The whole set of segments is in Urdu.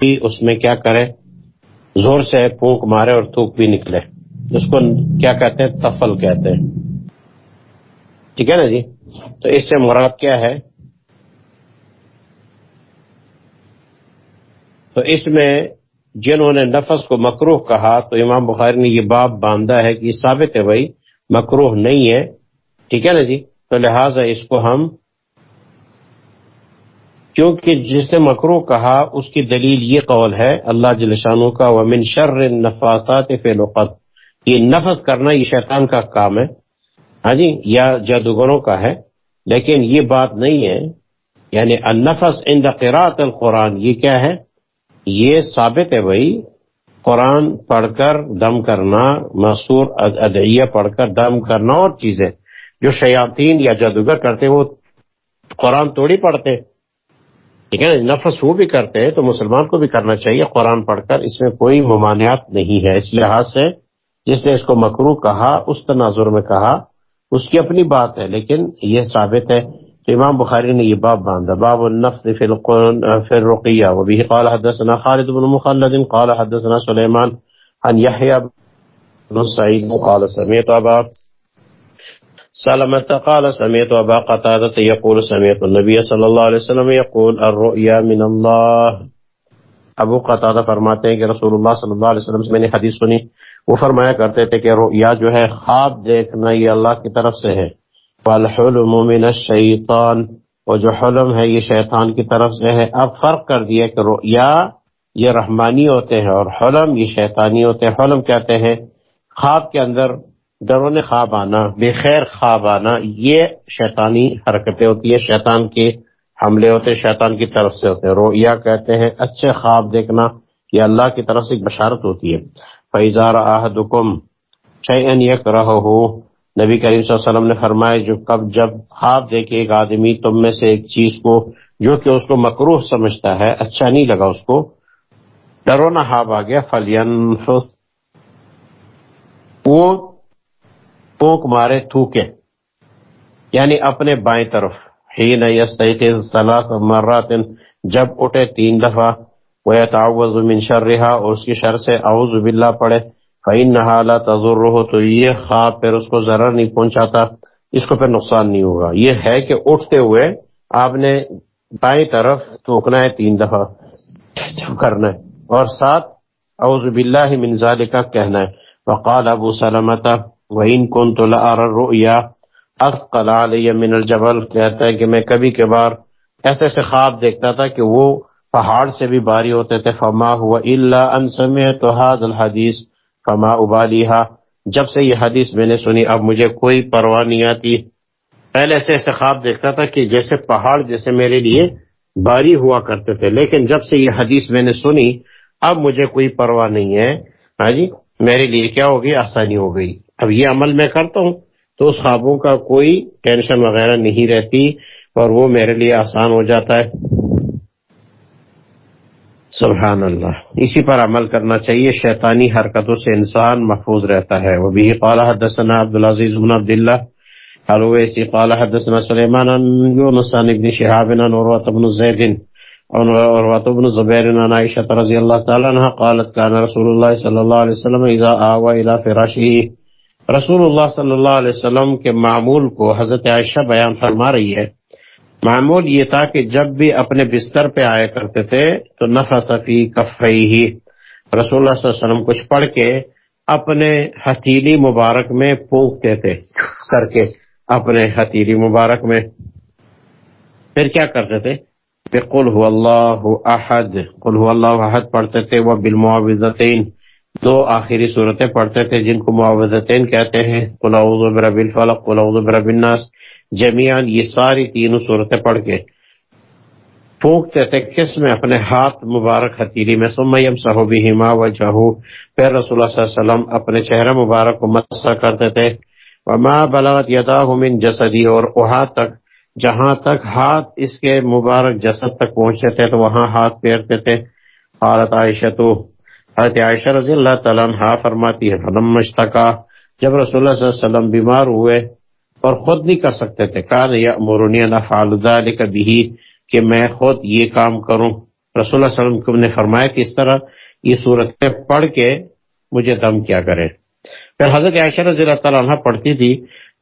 اس میں کیا کرے؟ زور سے پھونک مارے اور تھوک بھی نکلے۔ اس کو کیا کہتے ہیں؟ تفل کہتے ہیں۔ ٹھیک ہے نا جی؟ تو اس سے مراد کیا ہے؟ تو اس میں جنہوں نے نفس کو مکروح کہا، تو امام بخاری نے یہ باب باندھا ہے کہ یہ ثابت ہے بھائی مکروح نہیں ہے۔ ٹھیک ہے نا جی؟ تو لہٰذا اس کو ہم کیونکہ جس نے مکرو کہا، اس کی دلیل یہ قول ہے، اللہ جلشانوں کا ومن شر نفاسات فی الوقت یہ نفس کرنا یہ شیطان کا کام ہے۔ ہاں جی یا جادوگروں کا ہے۔ لیکن یہ بات نہیں ہے۔ یعنی النفس عند قرات القرآن، یہ کیا ہے؟ یہ ثابت ہے بھائی، قرآن پڑھ کر دم کرنا مسور ادعیہ پڑھ کر دم کرنا اور چیزیں۔ جو شیاطین یا جادوگر کرتے وہ قرآن توڑی پڑھتے۔ ٹھیک ہے نفس وہ بھی کرتے ہیں تو مسلمان کو بھی کرنا چاہیے، قرآن پڑھ کر، اس میں کوئی ممانعات نہیں ہے۔ اس لحاظ سے جس نے اس کو مکرو کہا، اس تناظر میں کہا، اس کی اپنی بات ہے، لیکن یہ ثابت ہے تو امام بخاری نے یہ باب باندھا۔ باب النفس فی الرقیہ وبه قال حدثنا خالد بن مخلد، قال حدثنا سلیمان عن یحیی بن سعید، قال سمعت ابا سلمت قال سمعت ابا قتادة يقول سمعت النبي صلى الله عليه وسلم يقول الرؤيا من الله. ابو قتادہ فرماتے ہیں کہ رسول اللہ صلی اللہ علیہ وسلم سے میں نے حدیث سنی، وہ فرمایا کرتے تھے کہ رؤیا جو ہے خواب دیکھنا یہ اللہ کی طرف سے ہے۔ والحلم من الشیطان اور جو حلم ہے یہ شیطان کی طرف سے ہے۔ اب فرق کر دیا کہ رؤیا یہ رحمانی ہوتے ہیں اور حلم یہ شیطانی ہوتے ہیں۔ حلم کہتے ہیں خواب کے اندر درون خواب آنا، بے خیر خواب آنا، یہ شیطانی حرکتیں ہوتی ہیں، شیطان کے حملے ہوتے شیطان کی طرف سے ہوتے ہیں۔ رویا کہتے ہیں، اچھے خواب دیکھنا، یہ اللہ کی طرف سے ایک بشارت ہوتی ہے۔ فیضار آحدکم شیئن یک رہو نبی کریم صلی اللہ علیہ وسلم نے فرمایا، جو کب جب خواب دیکھے ایک آدمی، تم میں سے ایک چیز کو، جو کہ اس کو مکروح سمجھتا ہے اچھا نہیں لگا اس کو ڈرونا خواب آ گیا فلینفس وہ پوک مارے تھوکے۔ یعنی اپنے بائیں طرف۔ حین یستیقظ ثلاث مرات جب اٹھے تین دفعہ، ویتعوذ من شرها، اور اس کی شر سے اعوذ باللہ پڑے۔ فإنها لا تضره، تو یہ خواب پھر اس کو ضرر نہیں پہنچاتا، اس کو پھر نقصان نہیں ہوگا۔ یہ ہے کہ اٹھتے ہوئے آپ نے بائیں طرف تھوکنا ہے، تین دفعہ کرنا ہے۔ اور ساتھ، اعوذ باللہ من ذالک کہنا ہے۔ وقال ابو سلمہ وَإِن كُنْتُ لَأَرَى الرُّؤْيَا اثقل علی من الجبل کہتا ہے کہ میں کبھی کبھار ایسے ایسے خواب دیکھتا تھا کہ وہ پہاڑ سے بھی باری ہوتے تھے۔ فما ہوا الا ان سمعت هذا الحدیث فما ابالیها جب سے یہ حدیث میں نے سنی، اب مجھے کوئی پرواہ نہیں آتی۔ پہلے ایسے ایسے خواب دیکھتا تھا کہ جیسے پہاڑ جیسے میرے لیے باری ہوا کرتے تھے۔ لیکن جب سے یہ حدیث میں نے سنی، اب مجھے کوئی پرواہ نہیں ہے۔ ہاں جی میرے لیے کیا ہوگی؟ آسانی ہو گئی۔ اب یہ عمل میں کرتا ہوں تو اس خوابوں کا کوئی ٹینشن وغیرہ نہیں رہتی اور وہ میرے لیے آسان ہو جاتا ہے۔ سبحان اللہ۔ اسی پر عمل کرنا چاہیے۔ شیطانی حرکتوں سے انسان محفوظ رہتا ہے۔ وہ بھی قال حدثنا عبد العزیز بن عبد اللہ حلویسی قال حدثنا سليمان سلیمان یونس بن شهاب بن عروة بن زيد زید عروة بن زبیر عن عائشة رضی اللہ تعالی عنہ قالت كان رسول الله صلی اللہ علیہ وسلم اذا آوى الى فراشه رسول اللہ صلی اللہ علیہ وسلم کے معمول کو حضرت عائشہ بیان فرما رہی ہے۔ معمول یہ تھا کہ جب بھی اپنے بستر پہ آیا کرتے تھے تو نفع صفی کفئی ہی رسول اللہ صلی اللہ علیہ وسلم کچھ پڑھ کے اپنے ہتھیلی مبارک میں پونکتے تھے کر کے اپنے ہتھیلی مبارک میں۔ پھر کیا کرتے تھے؟ پھر قل هو اللہ احد، قل هو اللہ احد پڑھتے تھے، وہ بالمعوذتین دو آخری صورتیں پڑھتے تھے جن کو معاوضتین کہتے ہیں۔ قل اعوذ برب الفلق قل اعوذ برب الناس۔ جمیان یہ ساری تینوں صورتیں پڑھ کے پھونکتے تھے کس میں؟ اپنے ہاتھ مبارک ہتیری میں۔ ثم یمسح بہما وجهه۔ پھر رسول اللہ صلی اللہ علیہ وسلم اپنے چہرہ مبارک کو مسح کرتے تھے۔ وما بلغت یداه من جسدی اور وہاں تک، جہاں تک ہاتھ اس کے مبارک جسد تک پہنچتے تھے، تو وہاں ہاتھ پھیرتے تھے۔ حالت عائشہ تو حضرت عائشہ رضی اللہ تعالیٰ عنہ فرماتی ہے، فلم مشتقا جب رسول اللہ صلی اللہ علیہ وسلم بیمار ہوئے اور خود نہیں کر سکتے تھے کان یا مرونی نفعل ذلك به کہ میں خود یہ کام کروں۔ رسول اللہ علیہ وسلم نے فرمایا کہ اس طرح یہ صورتیں پڑھ کے مجھے دم کیا کرے پھر حضرت عائشہ رضی اللہ تعالیٰ عنہ پڑھتی تھی،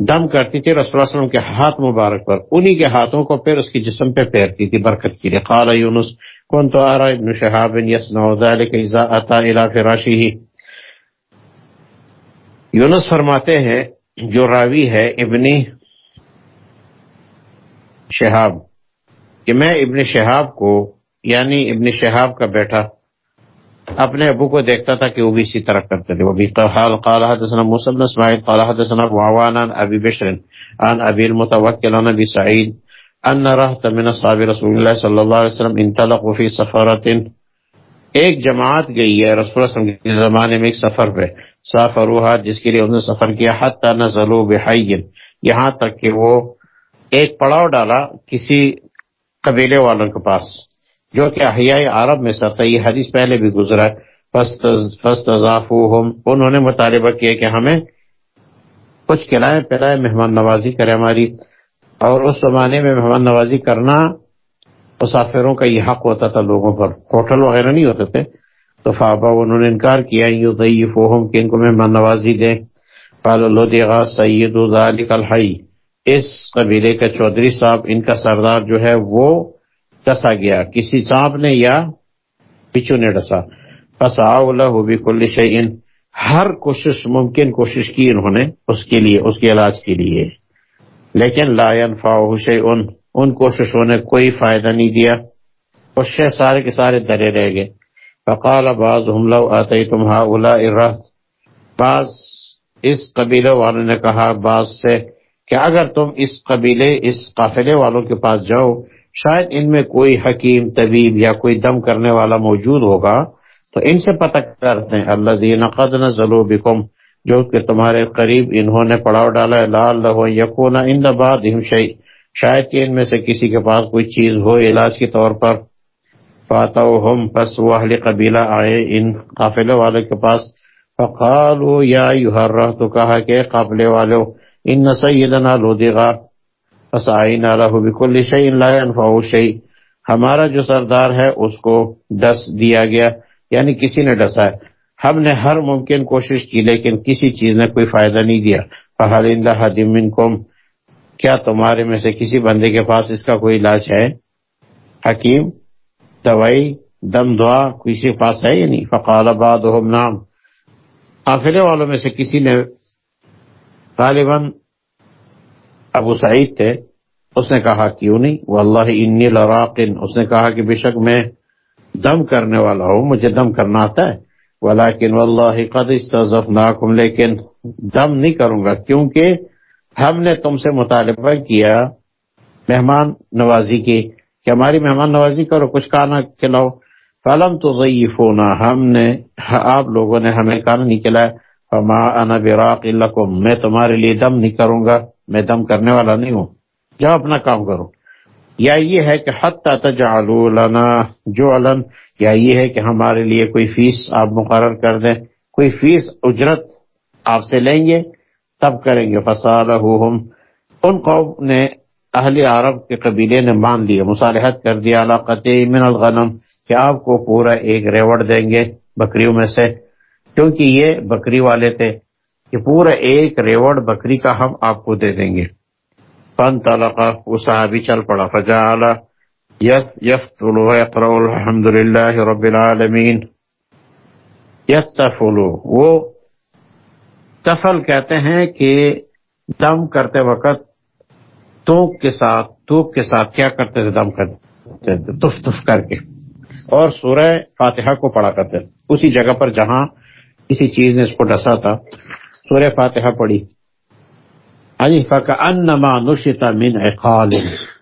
دم کرتی تھی، رسول اللہ علیہ وسلم کے ہاتھ مبارک پر، انہی کے ہاتھوں کو پھر اس کی جسم پہ پھیرتی تھی، برکت کے لیے۔ قال یونس کون تو آرا ابن شہاب یسنع ذلك اذا اتا الى فراشی یونس فرماتے ہیں، جو راوی ہے ابن شہاب کہ میں ابن شہاب کو یعنی ابن شہاب کا بیٹا، اپنے ابو کو دیکھتا تھا کہ وہ بھی اسی طرح کرتے تھے. وہ بھی قال قال حدثنا موسى بن اسماعيل قال حدثنا وعوان عن ابي بشر، عن ابي المتوكل عن ابي سعيد. ان رهط من اصحاب رسول الله صلى الله عليه وسلم انطلقوا في سفرة ایک جماعت گئی ہے رسول اللہ صلی اللہ علیہ وسلم کے زمانے میں ایک سفر پہ. سافروها، جس کے لیے انہوں نے سفر کیا حتی نزلوا بحی یہاں تک کہ وہ ایک پڑاؤ ڈالا کسی قبیلے والوں کے پاس، جو کہ احیاء عرب میں سر تھا. یہ حدیث پہلے بھی گزرا انہوں نے مطالبہ کیا کہ ہمیں کچھ کھلائے پلائے، مہمان نوازی کرے ہماری. اور اس زمانے میں مہمان نوازی کرنا مسافروں کا یہ حق ہوتا تھا لوگوں پر۔ ہوٹل وغیرہ نہیں ہوتے تھے۔ تو فابا انہوں نے انکار کیا یوں ضعیفہم کہ ان کو مہمان نوازی دیں۔ قال اللہ سید ذالک الحی۔ اس قبیلے کا چودھری صاحب، ان کا سردار جو ہے، وہ ڈسا گیا۔ کسی سانپ نے یا پچو نے ڈسا۔ بس آؤ بھی کل شعین ہر کوشش، ممکن کوشش کی انہوں نے، اس کے لیے، اس کے علاج کے لیے۔ لیکن لا ينفعه شيء ان کوششوں نے کوئی فائدہ نہیں دیا اس سے سارے کے سارے درے رہ گئے۔ فقال بعضهم لو اتيتم هؤلاء الرهط۔ بعض اس قبیلے والوں نے کہا، بعض سے کہ اگر تم اس قبیلے، اس قافلے والوں کے پاس جاؤ، شاید ان میں کوئی حکیم، طبیب یا کوئی دم کرنے والا موجود ہوگا، تو ان سے پتہ کرتے ہیں اللہ دین قد نزلوا بکم جو کہ تمہارے قریب انہوں نے پڑاؤ ڈالا ہے لال لہو یقون ان بعد شاید کہ ان میں سے کسی کے پاس کوئی چیز ہو علاج کے طور پر۔ فاتوہم، پس وہ اہل قبیلہ آئے ان قافلے والے کے پاس۔ فقالوا یا ایوہ تو کہا کہ قافلے والو، ان سیدنا لودغا فسعینا له بكل شيء لا ينفعه شيء ہمارا جو سردار ہے، اس کو ڈس دیا گیا یعنی کسی نے ڈسا ہے۔ ہم نے ہر ممکن کوشش کی لیکن کسی چیز نے کوئی فائدہ نہیں دیا۔ فہل اندہ منکم، کیا تمہارے میں سے کسی بندے کے پاس اس کا کوئی علاج ہے؟ حکیم، دوائی، دم، دعا کسی کے پاس ہے یا نہیں؟ فقال بعضهم نام قافلے والوں میں سے کسی نے غالباً ابو سعید تھے۔ اس نے کہا کیوں نہیں؟ واللہ انی لراقن اس نے کہا کہ بے شک میں دم کرنے والا ہوں، مجھے دم کرنا آتا ہے۔ ولیکن واللہ قد استعذفناکم لیکن دم نہیں کروں گا، کیونکہ ہم نے تم سے مطالبہ کیا مہمان نوازی کی، کہ ہماری مہمان نوازی کرو، کچھ کھانا کھلاؤ۔ فلم تو ضعیفونا ہم نے، آپ لوگوں نے ہمیں کھانا نہیں کھلایا۔ فما انا براق لکم، میں تمہارے لیے دم نہیں کروں گا، میں دم کرنے والا نہیں ہوں۔ جاؤ اپنا کام کرو۔ یا یہ ہے کہ حتی تجعلوا لنا جعلا یا یہ ہے کہ ہمارے لیے کوئی فیس آپ مقرر کر دیں، کوئی فیس اجرت آپ سے لیں گے، تب کریں گے۔ فصالحوہم ان قوم نے اہل عرب کے قبیلے نے مان لیا، مصالحت کر دیا۔ علاقت من الغنم، کہ آپ کو پورا ایک ریوڑ دیں گے بکریوں میں سے۔ کیونکہ یہ بکری والے تھے کہ پورا ایک ریوڑ بکری کا ہم آپ کو دے دیں گے۔ فن طلقہ وہ صحابی چل پڑا، فجعل یفتلو یقرأ الحمد للہ رب العالمین۔ یتفلو وہ تفل کہتے ہیں کہ دم کرتے وقت توک کے ساتھ، توک کے ساتھ کیا کرتے تھے؟ دم کرتے تف تف کر کے۔ اور سورہ فاتحہ کو پڑھا کرتے اسی جگہ پر جہاں کسی چیز نے اس کو ڈسا تھا، سورہ فاتحہ پڑھی۔ یعنی انما نشتا من عقال.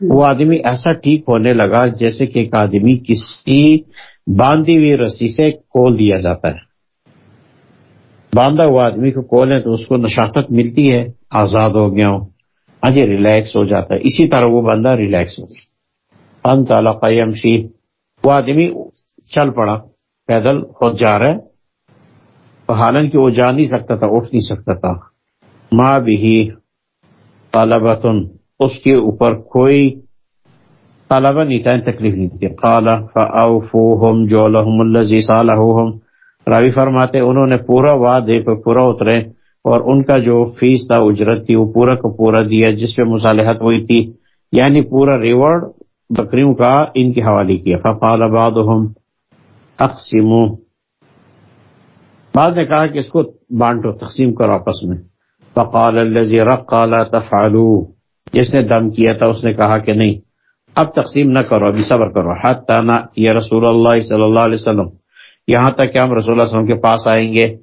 وہ آدمی ایسا ٹھیک ہونے لگا جیسے کہ ایک آدمی کسی باندھی ہوئی رسی سے کول دیا جاتا ہے۔ باندھا ہوا آدمی کو کول ہے تو اس کو نشاست ملتی ہے، آزاد ہو گیا ہوں۔ ہاں جی ریلیکس ہو جاتا ہے۔ اسی طرح وہ بندہ ریلیکس ہو گیا۔ ان تعالی قیم شی وہ آدمی چل پڑا، پیدل خود جا رہا ہے۔ حالانکہ وہ جا نہیں سکتا تھا، اٹھ نہیں سکتا تھا۔ ماں بھی طالبتن، اس کے اوپر کوئی طالبہ نہیں تھا یعنی تکلیف نہیں تھی۔ قال فاوفوهم جولهم الذي صالحهم راوی فرماتے، انہوں نے پورا وعدے پہ پورا اترے اور ان کا جو فیس تھا، اجرت تھی وہ پورا کو پورا دیا، جس پہ مصالحت ہوئی تھی۔ یعنی پورا ریوارڈ بکریوں کا ان کے حوالے کیا۔ فقال بعضهم، اقسموا۔ بعد نے کہا کہ اس کو بانٹو، تقسیم کرو آپس میں۔ فقال الذي رقى لا تفعلوا جس نے دم کیا تھا اس نے کہا کہ نہیں، اب تقسیم نہ کرو، ابھی صبر کرو۔ حتی نا، یہ رسول اللہ صلی اللہ علیہ وسلم۔ یہاں تک کہ ہم رسول اللہ صلی اللہ علیہ وسلم کے پاس آئیں گے۔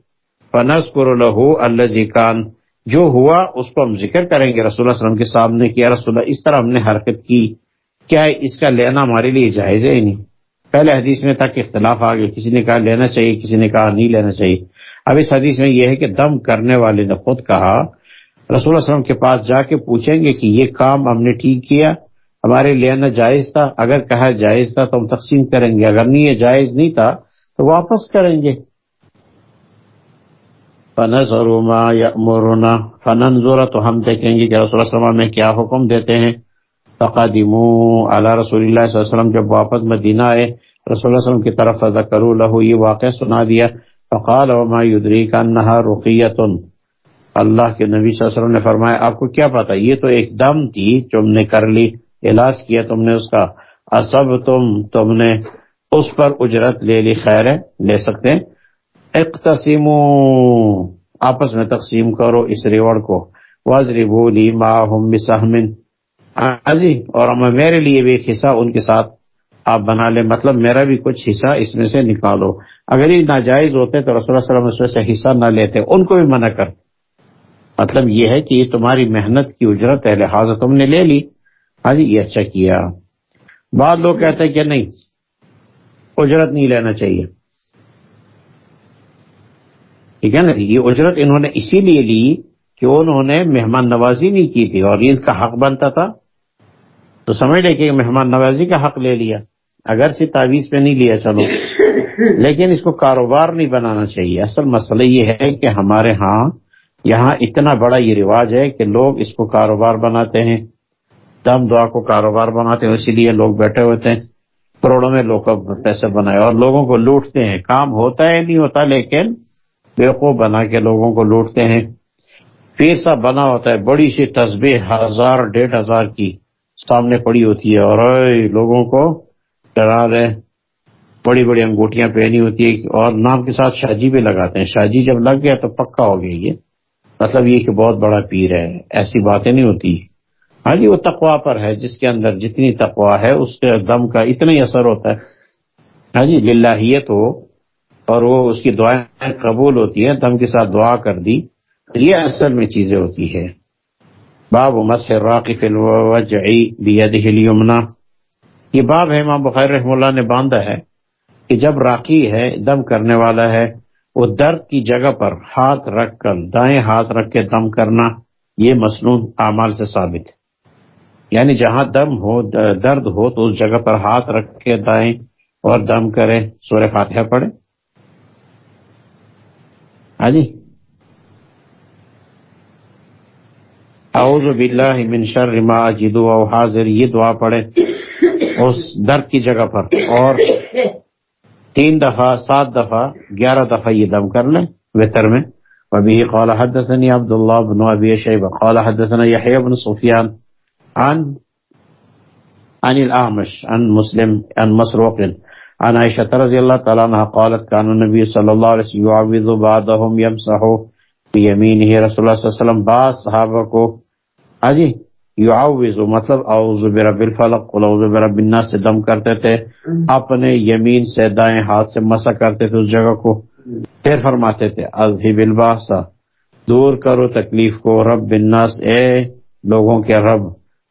فنذکر له الذي كان جو ہوا اس کو ہم ذکر کریں گے۔ رسول اللہ علیہ وسلم کے سامنے کیا۔ رسول اللہ، اس طرح ہم نے حرکت کی۔ کیا اس کا لینا ہمارے لیے جائز ہے نہیں؟ پہلے حدیث میں تک اختلاف آ گیا۔ کسی نے کہا لینا چاہیے، کسی نے کہا نہیں لینا چاہیے۔ اب اس حدیث میں یہ ہے کہ دم کرنے والے نے خود کہا، رسول اللہ علیہ وسلم کے پاس جا کے پوچھیں گے کہ یہ کام ہم نے ٹھیک کیا، ہمارے لینا جائز تھا، اگر کہا جائز تھا تو ہم تقسیم کریں گے، اگر نہیں یہ جائز نہیں تھا تو واپس کریں گے۔ فنظر ما یامرنا فننظر تو ہم دیکھیں گے کہ رسول اللہ علیہ وسلم میں کیا حکم دیتے ہیں۔ فقدموا علی رسول اللہ صلی اللہ علیہ وسلم، جب واپس مدینہ آئے، رسول اللہ علیہ وسلم کی طرف فذکروا له، یہ واقعہ سنا دیا۔ فقال وما يدريك انها رقیۃ اللہ کے نبی صلی اللہ علیہ وسلم نے فرمایا، آپ کو کیا پتا یہ تو ایک دم تھی جو ہم نے کر لی، علاج کیا تم نے اس کا۔ اصب تم تم نے اس پر اجرت لے لی، خیر ہے، لے سکتے ہیں۔ آپس میں تقسیم کرو اس ریوڑ کو۔ وزربو لی ماہم بسہمن۔ ہاں جی اور میرے لیے بھی ایک حصہ ان کے ساتھ آپ بنا لیں۔ مطلب میرا بھی کچھ حصہ اس میں سے نکالو۔ اگر یہ ناجائز ہوتے تو رسول اللہ صلی اللہ علیہ وسلم سے حصہ نہ لیتے۔ ان کو بھی منع کر۔ مطلب یہ ہے کہ یہ تمہاری محنت کی اجرت ہے لہٰذا تم نے لے لی۔ ہاں جی یہ اچھا کیا۔ بعض لوگ کہتے ہیں کہ نہیں، اجرت نہیں لینا چاہیے۔ ٹھیک ہے نا؟ یہ اجرت انہوں نے اسی لیے لی کہ انہوں نے مہمان نوازی نہیں کی تھی اور اس کا حق بنتا تھا۔ تو سمجھ لے کہ مہمان نوازی کا حق لے لیا۔ اگر سے تعویذ پہ نہیں لیا چلو، لیکن اس کو کاروبار نہیں بنانا چاہیے۔ اصل مسئلہ یہ ہے کہ ہمارے ہاں یہاں اتنا بڑا یہ رواج ہے کہ لوگ اس کو کاروبار بناتے ہیں۔ دم دعا کو کاروبار بناتے ہیں، اسی لیے لوگ بیٹھے ہوتے ہیں۔ کروڑوں میں لوگ پیسے بنائے اور لوگوں کو لوٹتے ہیں۔ کام ہوتا ہے، نہیں ہوتا، لیکن بیوقوف بنا کے لوگوں کو لوٹتے ہیں۔ پیر سا بنا ہوتا ہے، بڑی سی تصبیح ہزار، ڈیڑھ ہزار کی سامنے پڑی ہوتی ہے اور لوگوں کو ڈرا رہے بڑی بڑی انگوٹیاں پہنی ہوتی ہے اور نام کے ساتھ شاجی بھی لگاتے ہیں۔ شاجی جب لگ گیا تو پکا ہو گیا یہ۔ مطلب یہ کہ بہت بڑا پیر ہے۔ ایسی باتیں نہیں ہوتی۔ ہاں جی وہ تقوا پر ہے۔ جس کے اندر جتنی تقوا ہے، اس کے دم کا اتنا ہی اثر ہوتا ہے۔ ہاں جی للہیت ہو اور وہ اس کی دعائیں قبول ہوتی ہیں۔ دم کے ساتھ دعا کر دی۔ یہ اصل میں چیزیں ہوتی ہے باب مسح راقف الوجعی بیدہ الیمنا یہ باب ہے، امام بخیر رحم اللہ نے باندھا ہے کہ جب راقی ہے، دم کرنے والا ہے، وہ درد کی جگہ پر ہاتھ رکھ کر، دائیں ہاتھ رکھ کے دم کرنا، یہ مصنون اعمال سے ثابت ہے۔ یعنی جہاں دم ہو، درد ہو، تو اس جگہ پر ہاتھ رکھ کے دائیں اور دم کرے سورہ فاتحہ پڑھے ہاں جی۔ اعوذ باللہ من شر ما اجدو او حاضر، یہ دعا پڑھے اس درد کی جگہ پر اور تین دفعہ، سات دفعہ، گیارہ دفعہ یہ دم کر لیں وطر میں۔ وبه قال حدثني عبد الله بن ابي شيبه قال حدثنا يحيى بن سفيان عن عن الاعمش، عن مسلم، عن مسروق، عن عائشة رضي الله تعالى عنها قالت كان النبي صلى الله عليه وسلم يعوذ بعضهم يمسح بيمينه رسول الله صلى الله عليه وسلم. بعض صحابہ کو، اجی یعوذ مطلب اعوذ برب الفلق قل اعوذ برب الناس سے دم کرتے تھے اپنے یمین سے دائیں ہاتھ سے مسا کرتے تھے اس جگہ کو۔ پھر فرماتے تھے اذهب الباسا دور کرو تکلیف کو رب الناس اے لوگوں کے رب۔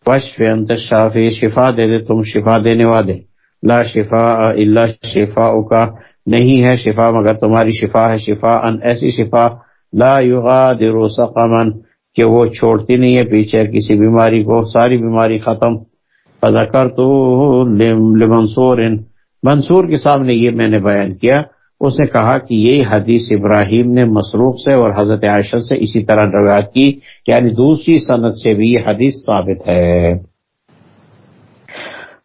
وشف انت شافی شفا دے دے تم شفا دینے والے۔ لا شفاء الا شفاء کا نہیں ہے شفا مگر تمہاری شفا ہے شفا ان ایسی شفا۔ لا یغادر سقما۔ کہ وہ چھوڑتی نہیں ہے، پیچھے کسی بیماری کو، ساری بیماری ختم۔ فذکر تو لمنصور۔ منصور کے سامنے یہ میں نے بیان کیا۔ اس نے کہا کہ یہ حدیث ابراہیم نے مسروق سے اور حضرت عائشہ سے اسی طرح روایت کی یعنی دوسری صنعت سے بھی یہ حدیث ثابت ہے۔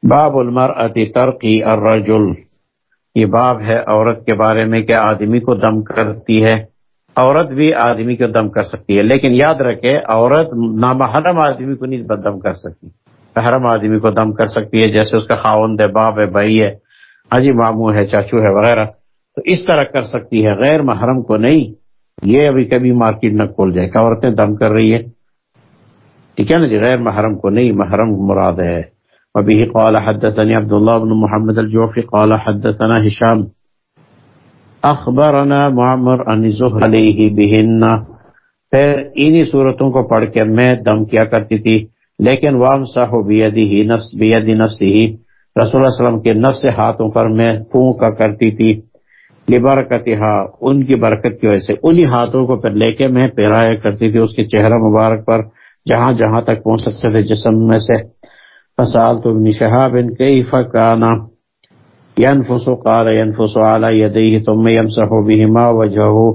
باب المرأة ترقی الرجل۔ یہ باب ہے عورت کے بارے میں کہ آدمی کو دم کرتی ہے۔ عورت بھی آدمی کو دم کر سکتی ہے۔ لیکن یاد رکھے، عورت نامحرم آدمی کو نہیں دم کر سکتی محرم آدمی کو دم کر سکتی ہے، جیسے اس کا خاوند ہے، باپ ہے، بھائی ہے حجی ماموں ہے، چاچو ہے، وغیرہ۔ تو اس طرح کر سکتی ہے۔ غیر محرم کو نہیں، یہ ابھی کبھی مارکیٹ نہ کھول جائے۔ کہ عورتیں دم کر رہی ہے ٹھیک ہے نا جی؟ غیر محرم کو نہیں، محرم مراد ہے۔ وبه قال حدثني عبد الله بن محمد الجوفي قال حدثنا هشام اخبرنا معمر ان زهر عليه بهن پھر انہی صورتوں کو پڑھ کے میں دم کیا کرتی تھی، لیکن وام صاحب بیدی نفس بیدی نفسی ہی رسول اللہ علیہ وسلم کے نفس سے ہاتھوں پر میں پھونکا کرتی تھی۔ لبرکت ان کی برکت کی وجہ سے۔ انہی ہاتھوں کو پھر لے کے میں پہرایا کرتی تھی اس کے چہرہ مبارک پر، جہاں جہاں تک پہنچ سکتے تھے جسم میں سے۔ فسالت ابن شهاب كيف كان ينفس قال ينفس على يديه ثم يمسح بهما وجهه۔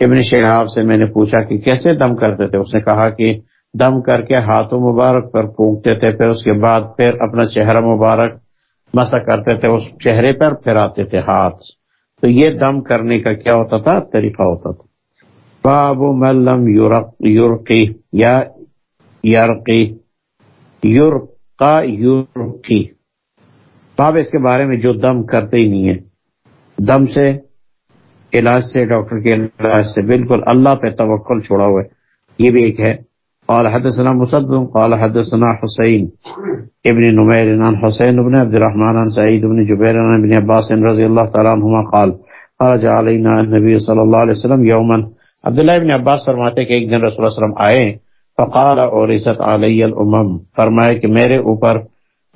ابن شہاب سے میں نے پوچھا کہ کیسے دم کرتے تھے؟ اس نے کہا کہ دم کر کے ہاتھوں مبارک پر پھونکتے تھے، پھر اس کے بعد پھر اپنا چہرہ مبارک مسا کرتے تھے، اس چہرے پر پھر آتے تھے ہاتھ۔ تو یہ دم کرنے کا کیا ہوتا تھا؟ طریقہ ہوتا تھا۔ باب ملم یورقی یا یارقی یورق کا یورکی باب اس کے بارے میں جو دم کرتے ہی نہیں ہے دم سے، علاج سے، ڈاکٹر کے علاج سے بالکل اللہ پہ توکل چھوڑا ہوا ہے۔ یہ بھی ایک ہے۔ قال حدثنا مسد قال حدثنا حسین ابن نمیر عن حسین ابن عبد الرحمن عن سعید ابن جبیر عن ابن عباس رضی اللہ تعالیٰ عنہما قال، خرج علینا النبی صلی اللہ علیہ وسلم یوما۔ عبداللہ ابن عباس فرماتے کہ ایک دن رسول اللہ علیہ وسلم آئے، فقال اور عزت علی الامم۔ فرمائے کہ میرے اوپر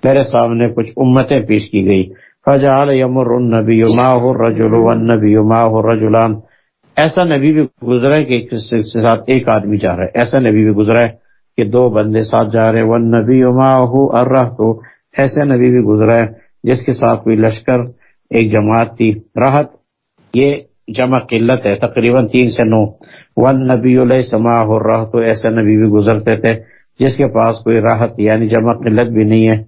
میرے سامنے کچھ امتیں پیش کی گئی۔ فجعل یمر النبی ماہ الرجل والنبی ماہ الرجلان۔ ایسا نبی بھی گزرا ہے کہ ساتھ ایک آدمی جا رہا ہے۔ ایسا نبی بھی گزرا ہے کہ دو بندے ساتھ جا رہے والنبی ماہ الرہ تو ایسے نبی بھی گزرا ہے جس کے ساتھ کوئی لشکر، ایک جماعت تھی۔ راحت یہ جمع قلت ہے، تقریباً تین سے نو۔ ون نبی علیہ سما ہو رہا تو ایسے نبی بھی گزرتے تھے جس کے پاس کوئی راحت یعنی جمع قلت بھی نہیں ہے۔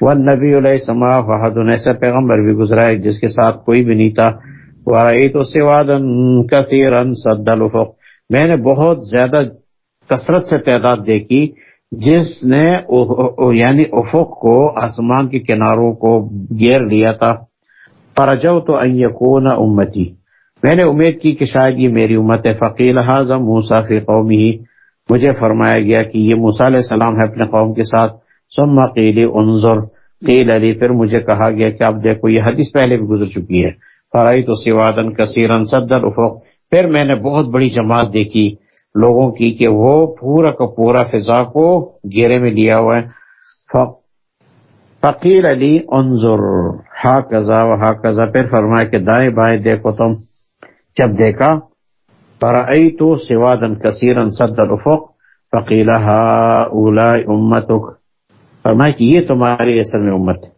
ون نبی علیہ سما فہد ایسا پیغمبر بھی گزرا ہے، جس کے ساتھ کوئی بھی نہیں تھا۔ تو سواد کثیر میں نے بہت زیادہ کثرت سے تعداد دیکھی، جس نے یعنی افق کو، آسمان کے کناروں کو گیر لیا تھا۔ پرجو تو یکون امتی میں نے امید کی کہ شاید یہ میری امت فقیل حاضم موسا فی قومی ہی مجھے فرمایا گیا کہ یہ موسا علیہ السلام ہے اپنے قوم کے ساتھ۔ ثم قیل انظر، قیل علی، پھر مجھے کہا گیا کہ اب دیکھو، یہ حدیث پہلے بھی گزر چکی ہے۔ فرائی تو سوادن کثیرن صدر افق پھر میں نے بہت بڑی جماعت دیکھی لوگوں کی کہ وہ پورا کا پورا فضا کو گھیرے میں لیا ہوا ہے۔ فقیر علی، انظر۔ ہا کزا و ہا کزا پھر فرمایا کہ دائیں بائیں دیکھو تم۔ جب دیکھا پرائی تو سوادن کثیرن صدر افق فقیلا اولا امتک۔ فرمایا کہ یہ تمہاری اصل میں امت ہے۔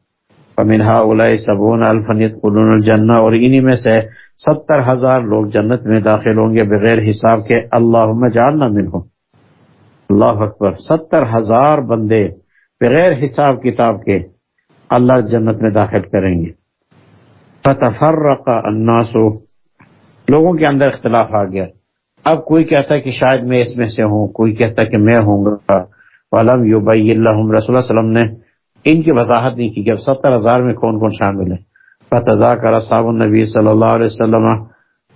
فمنہا اولا سبون الفنیت قلون الجنہ، اور انہی میں سے ستر ہزار لوگ جنت میں داخل ہوں گے بغیر حساب کے۔ اللہ جاننا منہم۔ اللہ اکبر، ستر ہزار بندے بغیر حساب کتاب کے اللہ جنت میں داخل کریں گے۔ فتفرق الناس، لوگوں کے اندر اختلاف آ گیا۔ اب کوئی کہتا ہے کہ شاید میں اس میں سے ہوں، کوئی کہتا ہے کہ میں ہوں گا۔ علم یو بئی اللہ رسول اللہ وسلم نے ان کی وضاحت نہیں کی کہ اب ستر ہزار میں کون کون شامل ہے فتضا کر اصحاب النبی صلی اللہ علیہ وسلم۔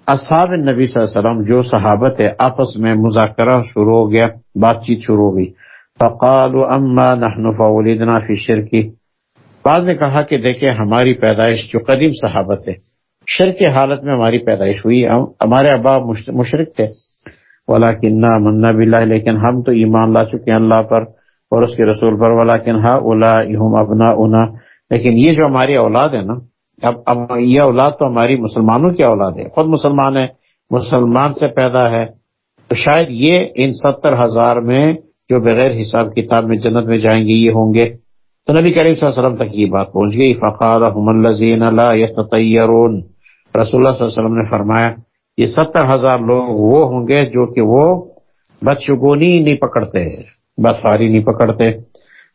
اصحاب النبی صلی اللہ علیہ وسلم جو صحابت ہے آپس میں مذاکرہ شروع ہو گیا، بات چیت شروع ہو گئی۔ فقال اما نحن فولدنا فی شرکی بعد نے کہا کہ دیکھیں، ہماری پیدائش جو قدیم صحابت ہے شرک کی حالت میں ہماری پیدائش ہوئی۔ ہمارے ابا مشرق تھے۔ ولاکن منا بلّہ لیکن ہم تو ایمان لا چکے ہیں اللہ پر اور اس کے رسول پر ولاکن ہا اولا ابنا اونا لیکن یہ جو ہماری اولاد ہے نا، اب یہ اولاد تو ہماری مسلمانوں کی اولاد ہے، خود مسلمان ہے مسلمان سے پیدا ہے۔ تو شاید یہ ان ستر ہزار میں جو بغیر حساب کتاب میں جنت میں جائیں گے، یہ ہوں گے۔ تو نبی کریم صلی اللہ علیہ وسلم تک یہ بات پہنچ گئی۔ فقار رسول اللہ صلی اللہ علیہ وسلم نے فرمایا یہ ستر ہزار لوگ وہ ہوں گے جو کہ وہ بدشگونی نہیں پکڑتے بدفاری نہیں پکڑتے۔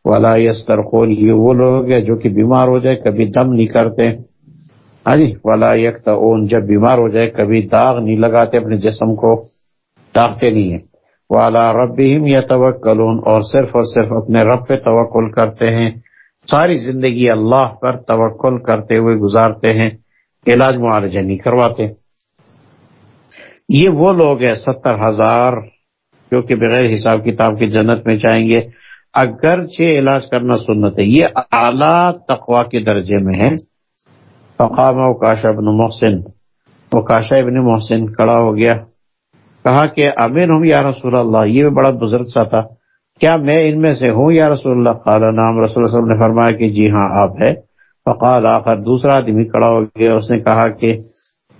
ولا یسترخون یہ وہ لوگ ہیں جو کہ بیمار ہو جائے، کبھی دم نہیں کرتے۔ ہاں جی ولا یکتعون جب بیمار ہو جائے، کبھی داغ نہیں لگاتے اپنے جسم کو، داغتے نہیں ہیں۔ والا ربہم یتوکلون اور صرف اور صرف اپنے رب پہ توکل کرتے ہیں۔ ساری زندگی اللہ پر توکل کرتے ہوئے گزارتے ہیں، علاج معالجہ نہیں کرواتے۔ یہ وہ لوگ ہیں ستر ہزار جو کہ بغیر حساب کتاب کی جنت میں جائیں گے۔ اگرچہ علاج کرنا سنت ہے، یہ اعلیٰ تقوا کے درجے میں ہے فقام اوکاشا ابن محسن، اوکاشا ابن محسن کڑا ہو گیا۔ کہا کہ امین ہوں یا رسول اللہ، یہ بھی بڑا بزرگ سا تھا۔ کیا میں ان میں سے ہوں یا رسول اللہ؟ قال نام رسول اللہ وسلم نے فرمایا کہ جی ہاں آپ ہے فقال، آخر دوسرا آدمی کڑا ہو گیا، اس نے کہا کہ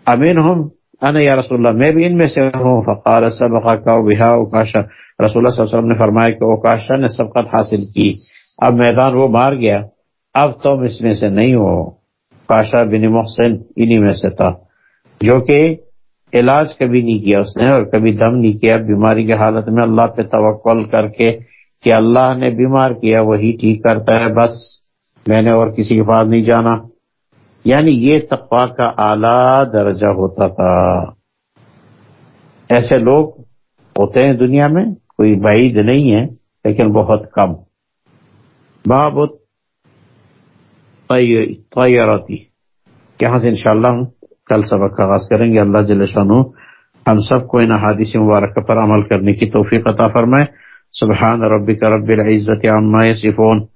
امین ہوں انا یا رسول اللہ، میں بھی ان میں سے ہوں۔ فقال سبقا کا بہا اوکاشا رسول اللہ صلی اللہ علیہ وسلم نے فرمایا کہ اوکاشا نے سبقت حاصل کی۔ اب میدان وہ مار گیا۔ اب تم اس میں سے نہیں ہو۔ کاشا بن محسن انہی میں سے تھا۔ جو کہ علاج کبھی نہیں کیا اس نے اور کبھی دم نہیں کیا۔ بیماری کی حالت میں اللہ پہ توکل کر کے کہ اللہ نے بیمار کیا، وہی ٹھیک کرتا ہے۔ بس میں نے اور کسی کے پاس نہیں جانا۔ یعنی یہ تقوا کا اعلی درجہ ہوتا تھا۔ ایسے لوگ ہوتے ہیں دنیا میں، کوئی بعید نہیں ہے، لیکن بہت کم۔ بہت طیارتی یہاں سے انشاءاللہ ہم کل سبق کا آغاز کریں گے۔ اللہ جل شانو ہم سب کو ان حادث مبارک پر عمل کرنے کی توفیق عطا فرمائے۔ سبحان ربک رب العزت عما یصفون۔